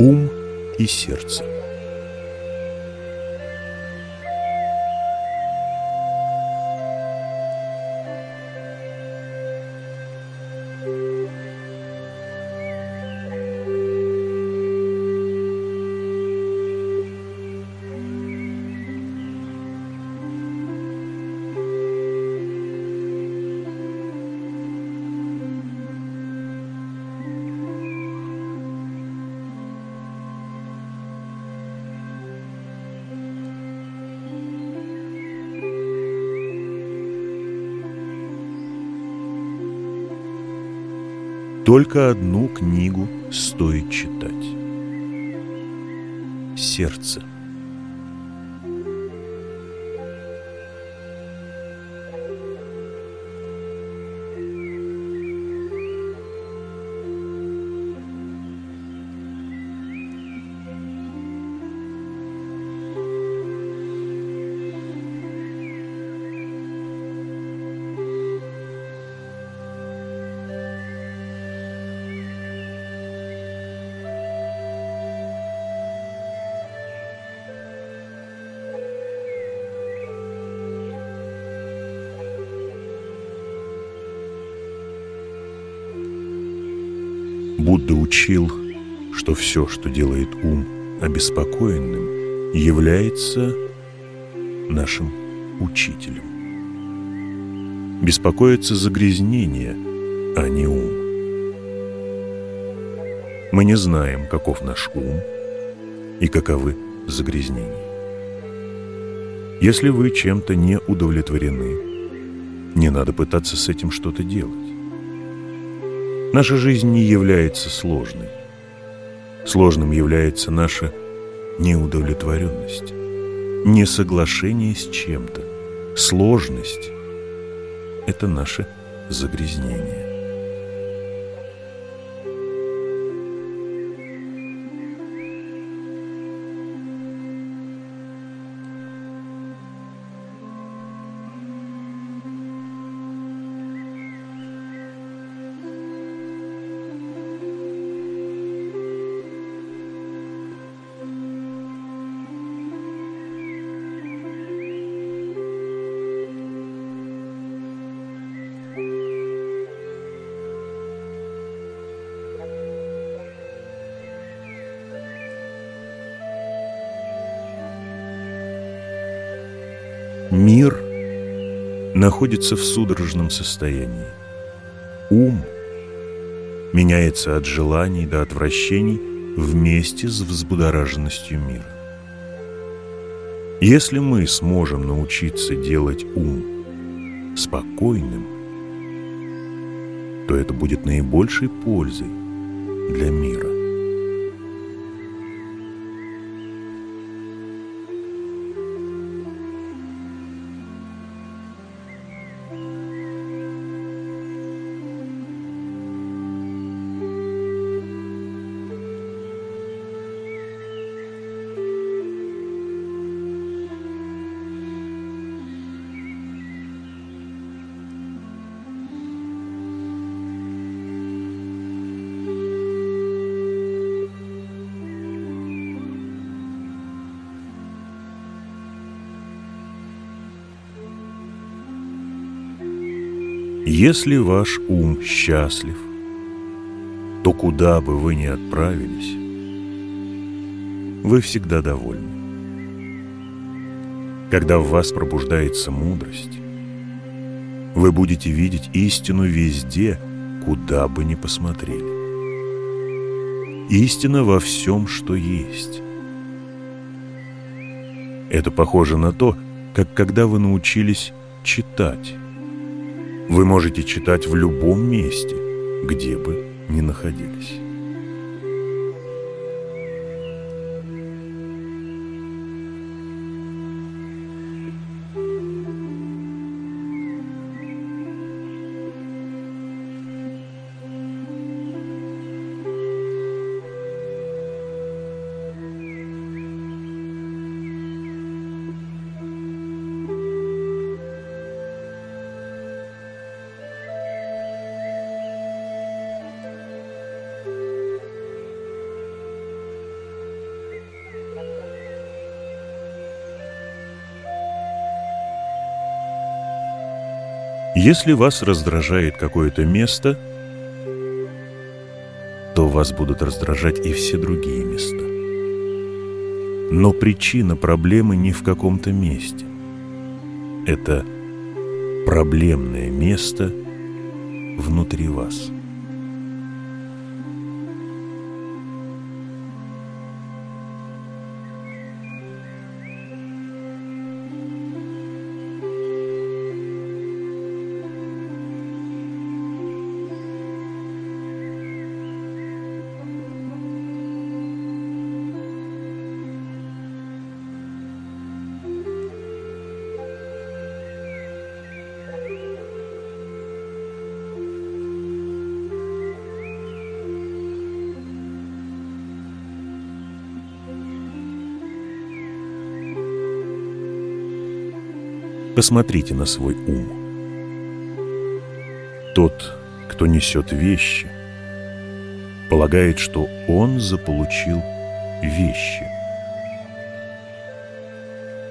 Ум и сердце. Только одну книгу стоит читать. Сердце. Будда учил, что все, что делает ум обеспокоенным, является нашим учителем. Беспокоится загрязнение, а не ум. Мы не знаем, каков наш ум и каковы загрязнения. Если вы чем-то не удовлетворены, не надо пытаться с этим что-то делать. Наша жизнь не является сложной. Сложным является наша неудовлетворенность, несоглашение с чем-то. Сложность – это наше загрязнение. Мир находится в судорожном состоянии. Ум меняется от желаний до отвращений вместе с взбудораженностью мира. Если мы сможем научиться делать ум спокойным, то это будет наибольшей пользой для мира. Если ваш ум счастлив, то куда бы вы ни отправились, вы всегда довольны. Когда в вас пробуждается мудрость, вы будете видеть истину везде, куда бы ни посмотрели. Истина во всем, что есть. Это похоже на то, как когда вы научились читать. Вы можете читать в любом месте, где бы ни находились. Если вас раздражает какое-то место, то вас будут раздражать и все другие места. Но причина проблемы не в каком-то месте. Это проблемное место внутри вас. Посмотрите на свой ум. Тот, кто несет вещи, полагает, что он заполучил вещи.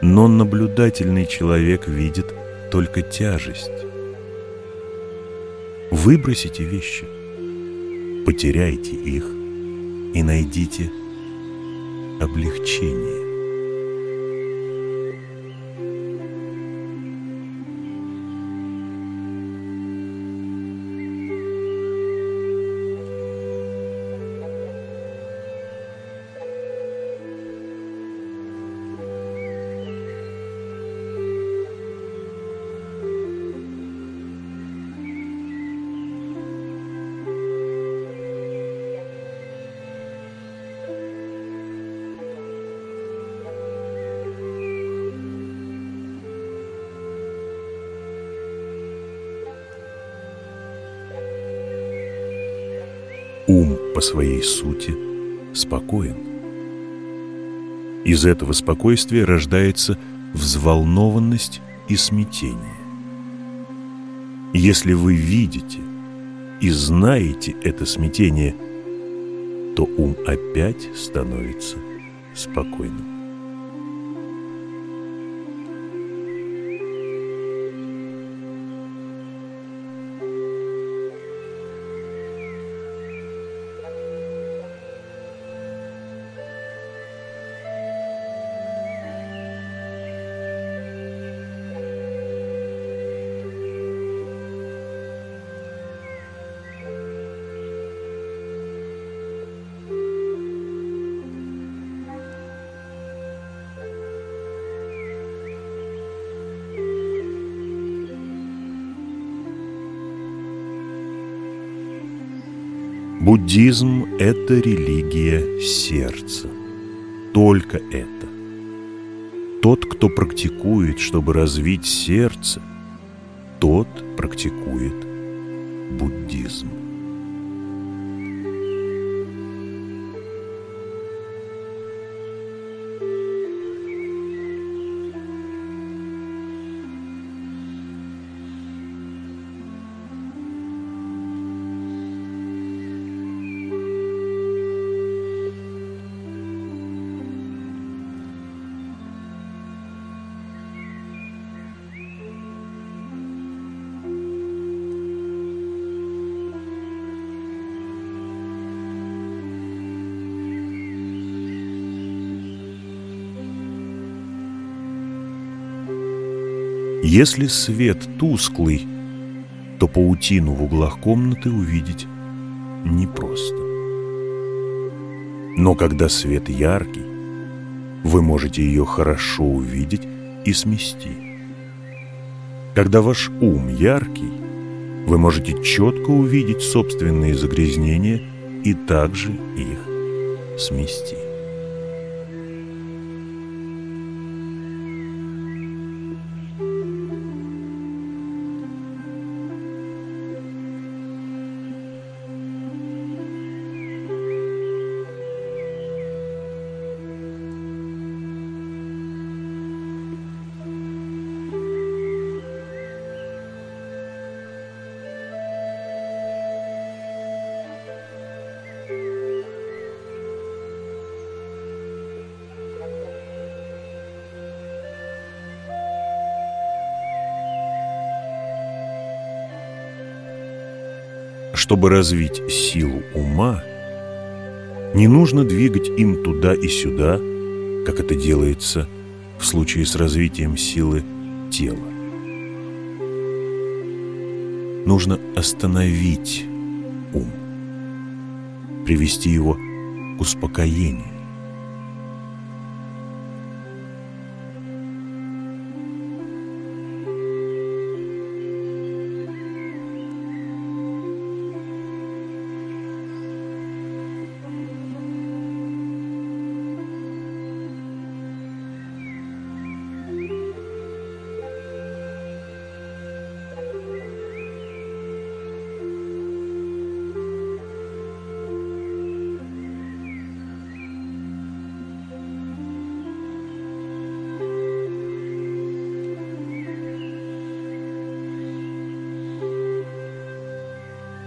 Но наблюдательный человек видит только тяжесть. Выбросите вещи, потеряйте их и найдите облегчение. По своей сути спокоен. Из этого спокойствия рождается взволнованность и смятение. Если вы видите и знаете это смятение, то ум опять становится спокойным. Буддизм – это религия сердца. Только это. Тот, кто практикует, чтобы развить сердце, тот практикует буддизм. Если свет тусклый, то паутину в углах комнаты увидеть непросто. Но когда свет яркий, вы можете ее хорошо увидеть и смести. Когда ваш ум яркий, вы можете четко увидеть собственные загрязнения и также их смести. Чтобы развить силу ума, не нужно двигать им туда и сюда, как это делается в случае с развитием силы тела. Нужно остановить ум, привести его к успокоению.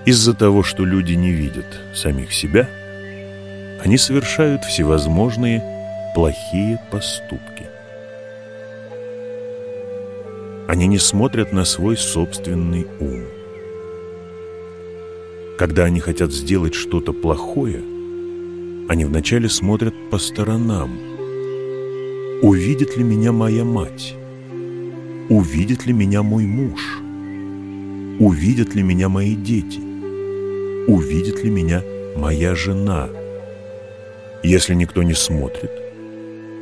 Из-за того, что люди не видят самих себя, они совершают всевозможные плохие поступки. Они не смотрят на свой собственный ум. Когда они хотят сделать что-то плохое, они вначале смотрят по сторонам. Увидит ли меня моя мать? Увидит ли меня мой муж? Увидят ли меня мои дети? Увидит ли меня моя жена. Если никто не смотрит,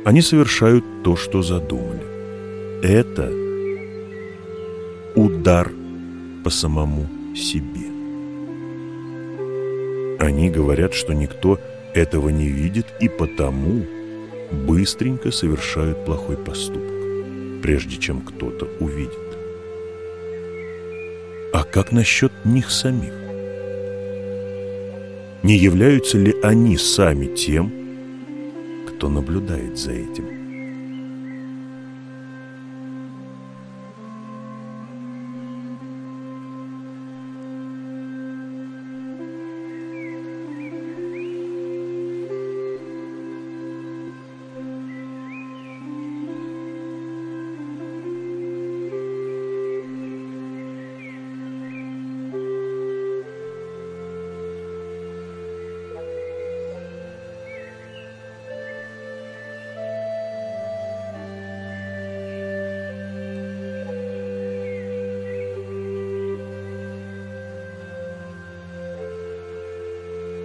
они совершают то, что задумали. Это удар по самому себе. Они говорят, что никто этого не видит и потому быстренько совершают плохой поступок, прежде чем кто-то увидит. А как насчет них самих? Не являются ли они сами тем, кто наблюдает за этим?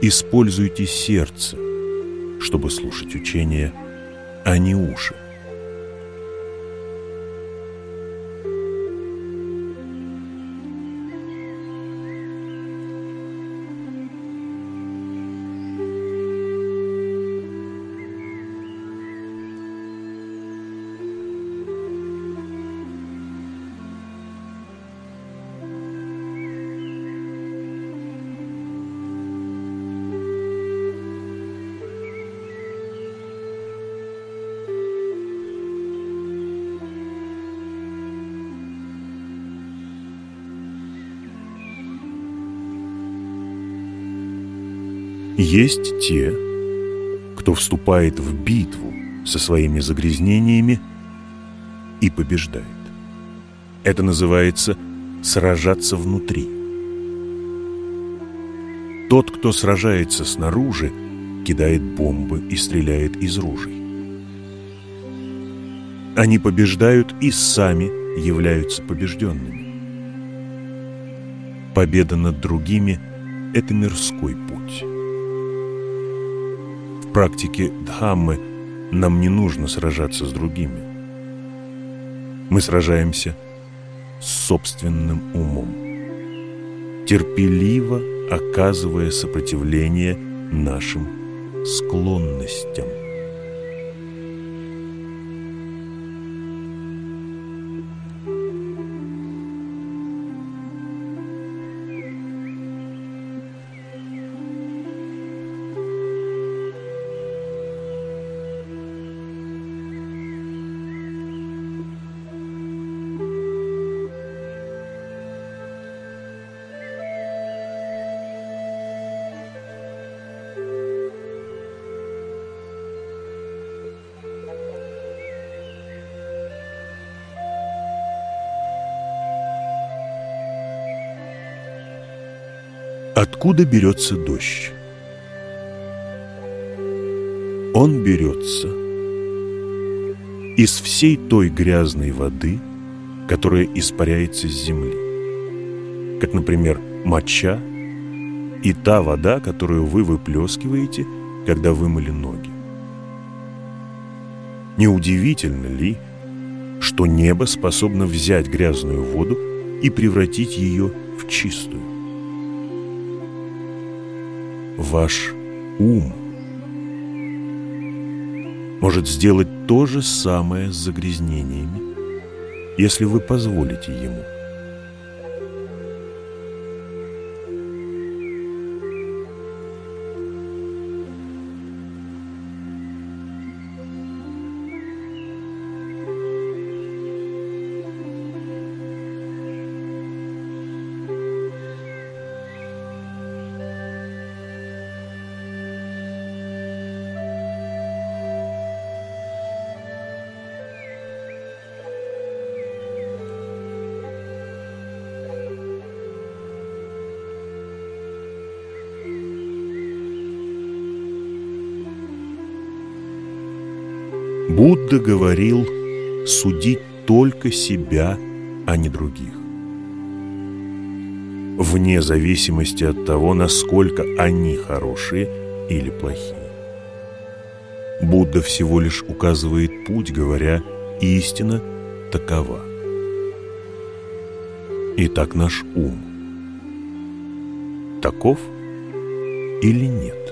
Используйте сердце, чтобы слушать учения, а не уши. Есть те, кто вступает в битву со своими загрязнениями и побеждает. Это называется «сражаться внутри». Тот, кто сражается снаружи, кидает бомбы и стреляет из ружей. Они побеждают и сами являются побежденными. Победа над другими – это мирской путь практике Дхаммы нам не нужно сражаться с другими. Мы сражаемся с собственным умом, терпеливо оказывая сопротивление нашим склонностям. Откуда берется дождь? Он берется из всей той грязной воды, которая испаряется с земли, как, например, моча и та вода, которую вы выплескиваете, когда вымыли ноги. Неудивительно ли, что небо способно взять грязную воду и превратить ее в чистую? Ваш ум может сделать то же самое с загрязнениями, если вы позволите ему. Будда говорил судить только себя, а не других. Вне зависимости от того, насколько они хорошие или плохие. Будда всего лишь указывает путь, говоря «истина такова». Итак, наш ум таков или нет?